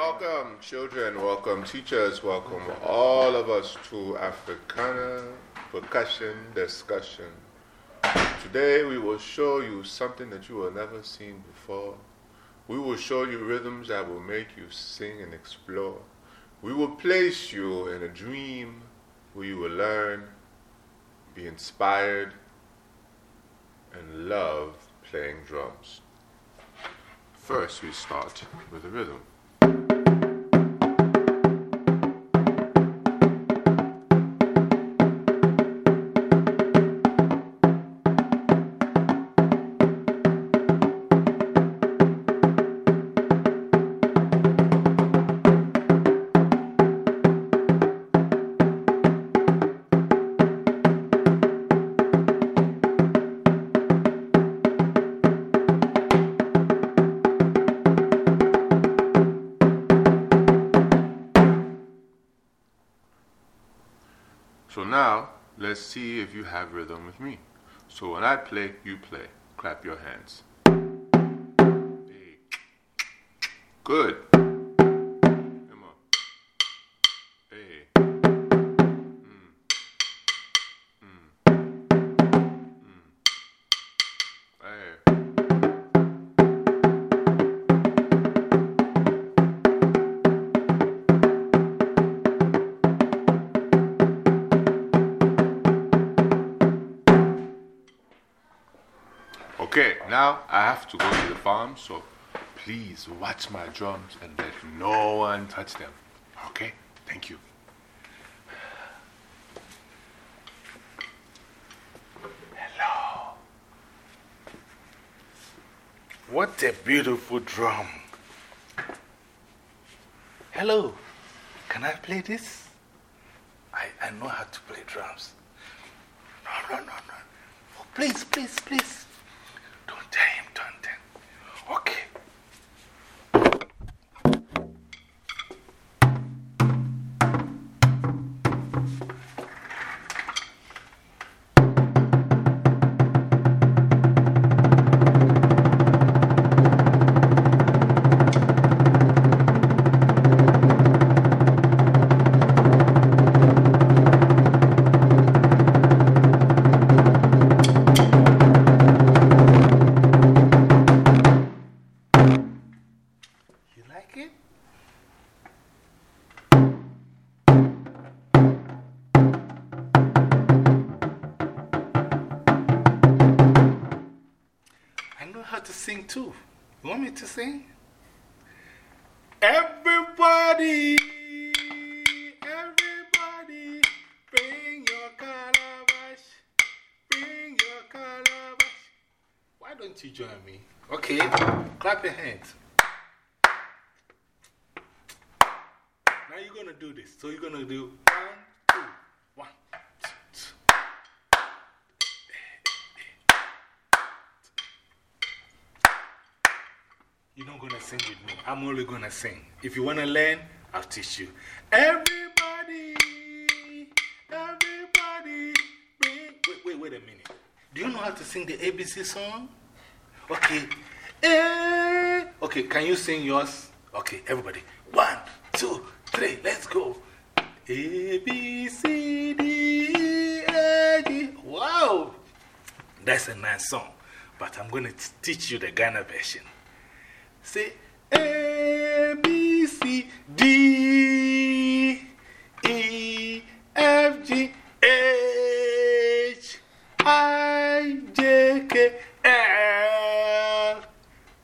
Welcome, children, welcome, teachers, welcome all of us to Africussion Percussion Discussion. Today we will show you something that you have never seen before. We will show you rhythms that will make you sing and explore. We will place you in a dream where you will learn, be inspired, and love playing drums. First, we start with a rhythm. Let's see if you have rhythm with me. So when I play, you play. Clap your hands. Good. Farm, so please watch my drums and let no one touch them. Okay? Thank you. Hello. What a beautiful drum. Hello. Can I play this? I, I know how to play drums. No, no, no, no. Oh, please, please, please. Everybody, everybody, bring your calabash, bring your calabash. Why don't you join me? Okay, clap your hands. Now you're to do this. So you're to do You're not going to sing with me. I'm only going to sing. If you want to learn, I'll teach you. Everybody, everybody. Wait, wait, wait a minute. Do you know how to sing the ABC song? Okay. Okay, can you sing yours? Okay, everybody. One, two, three, let's go. A, B, C, D, F, G. Wow! That's a nice song. But I'm going to teach you the Ghana version. Say A, B, C, D, E, F, G, H, I, J, K, L,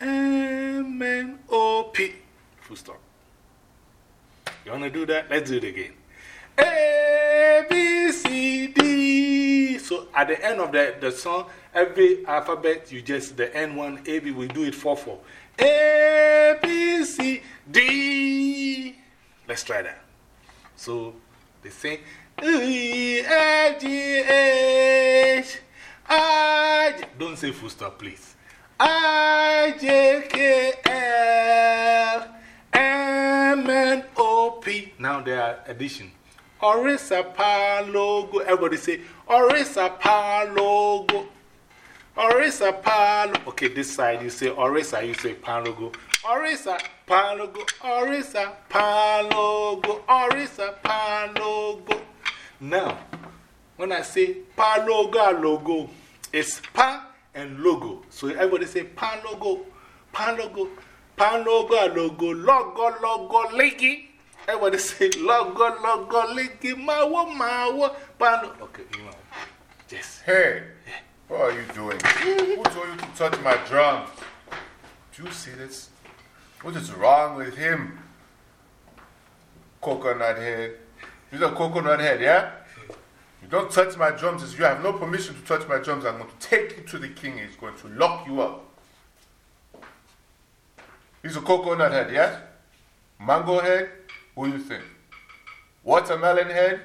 M, N, O, P. Full stop. You want to do that? Let's do it again. A, B, C, D. So at the end of the, the song, every alphabet, you just, the N one, A, B, we do it 4 4. A, B, C, D. Let's try that. So they sing E, F, G, H, I. Don't say full stop, please. I, J, K, L, M, N, O, P. Now there are addition. Orisa pa logo. Everybody say Orisa pa logo. Orisa Palo. Okay, this side you say Orisa, you say Palogo. Orisa Palogo, Orisa Palogo, Orisa Palogo. Now, when I say Paloga logo, it's Pa and logo. So everybody say Palogo, Palogo, Paloga logo, logo, logo, leggy. Everybody say logo, logo, leggy, mawa, mawa, palo. Okay, you know. Yes. Hey, what are you doing? Who told you to touch my drums? Do you see this? What is wrong with him? Coconut head. He's a coconut head, yeah? You don't touch my drums. You have no permission to touch my drums. I'm going to take you to the king. He's going to lock you up. He's a coconut head, yeah? Mango head? Who do you think? Watermelon head?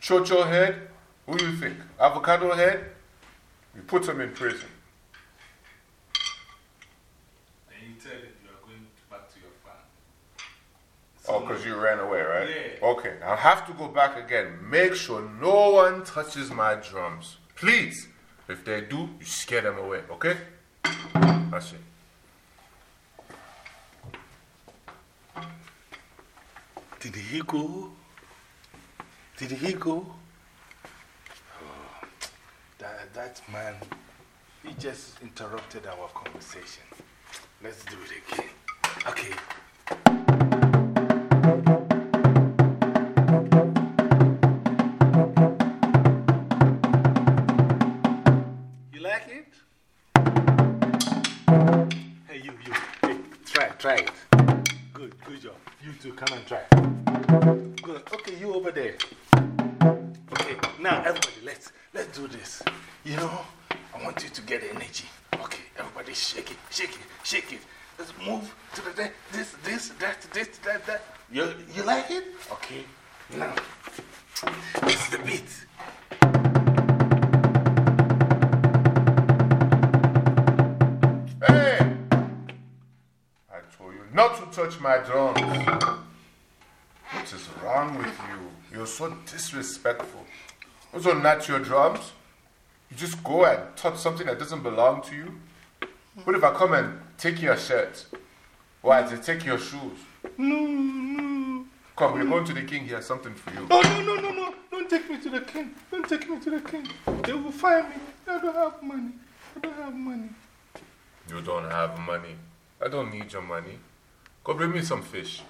Chocho head? Who do you think? Avocado head? You put him in prison. And you tell him you are going back to your farm. Oh, because you ran away, right? Yeah. Okay, I'll have to go back again. Make sure no one touches my drums. Please. If they do, you scare them away, okay? That's it. Did he go? Did he go? That, that man, he just interrupted our conversation. Let's do it again. Okay. You know, I want you to get energy. Okay, everybody shake it, shake it, shake it. Let's move to the there, this, this, that, this, that, that. You, you like it? Okay, now, is the beat. Hey! I told you not to touch my drums. What is wrong with you? You're so disrespectful. Those are not your drums. You just go and touch something that doesn't belong to you. What if I come and take your shirt? Or I take your shoes? No, no. Come, we're going to the king. He has something for you. Oh, no, no, no, no. Don't take me to the king. Don't take me to the king. They will fire me. I don't have money. I don't have money. You don't have money. I don't need your money. Go bring me some fish.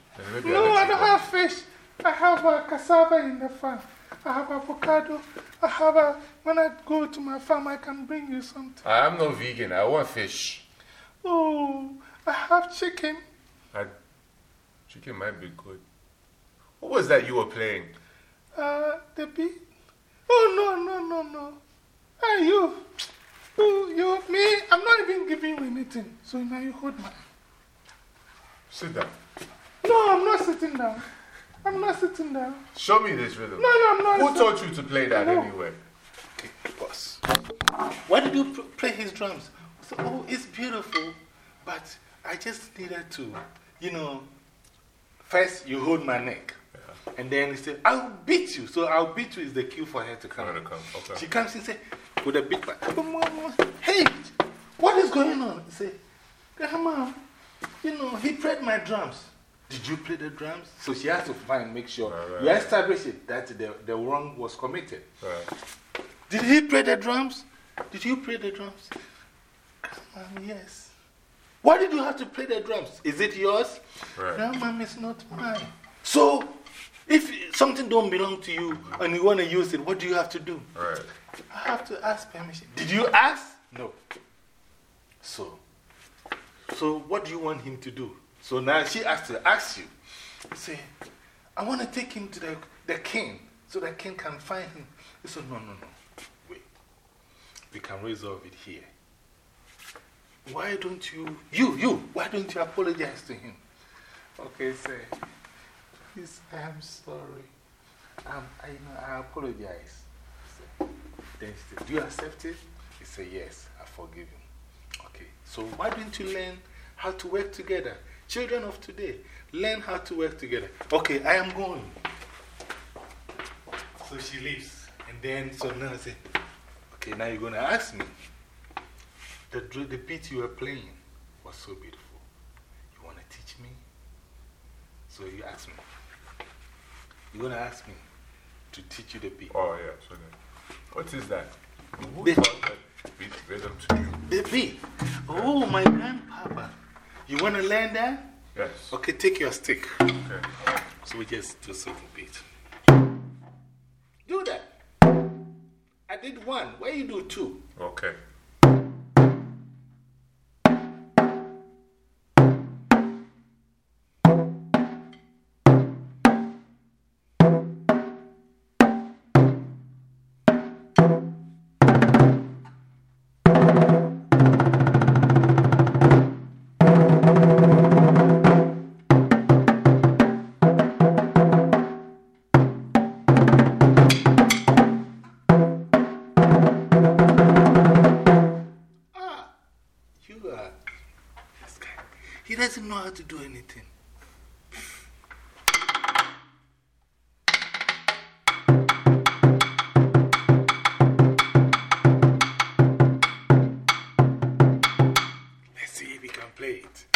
No, I don't have fish. I have a cassava in the farm. I have avocado. I have a. When I go to my farm, I can bring you something. I am no vegan. I want fish. Oh, I have chicken. I, chicken might be good. What was that you were playing? Uh, the beef. Oh, no, no, no, no. Hey, you. You, you, me, I'm not even giving you anything. So now you hold my. Sit down. No, I'm not sitting down. I'm not sitting down. Show me this rhythm. No, no, I'm not. Who taught you to play that No. anyway? Okay, boss. Why did you play his drums? I said, oh, it's beautiful, but I just needed to, you know, first you hold my neck. And then he said, I'll beat you. So I'll beat you is the cue for her to come. I'm gonna come. Okay. She comes and says, with a big back, hey, what is going on? He said, Grandma, you know, he played my drums. Did you play the drums? So she has to find, make sure. Right, right, you right. establish it that the, the wrong was committed. Right. Did he play the drums? Did you play the drums? Grandma, yes. Why did you have to play the drums? Is it yours? Right. Grandma, it's not mine. So, if something don't belong to you and you want to use it, what do you have to do? Right. I have to ask permission. Did you ask? No. So, so what do you want him to do? So now she has to ask you. Say, I want to take him to the, the king so the king can find him. He said, No, no, no. Wait. We can resolve it here. Why don't you, you, you, why don't you apologize to him? Okay, say, please, I am sorry. Um, I, know, I apologize. Say, then she said, Do you accept it? He said, Yes, I forgive him. Okay, so why don't you learn how to work together? Children of today, learn how to work together. Okay, I am going. So she leaves. And then, so now I say, Okay, now you're going to ask me. the, the beat you were playing was so beautiful. You want to teach me? So you ask me. You're going to ask me to teach you the beat. Oh, yeah. So then, what is that? Who The- that beat rhythm to you? The beat. Oh, my grandpapa. You want to learn that? Yes. Okay, take your stick. Okay. So we just do simple beat. Do that. I did one. Why you do two? Okay. Let's see if he can play it.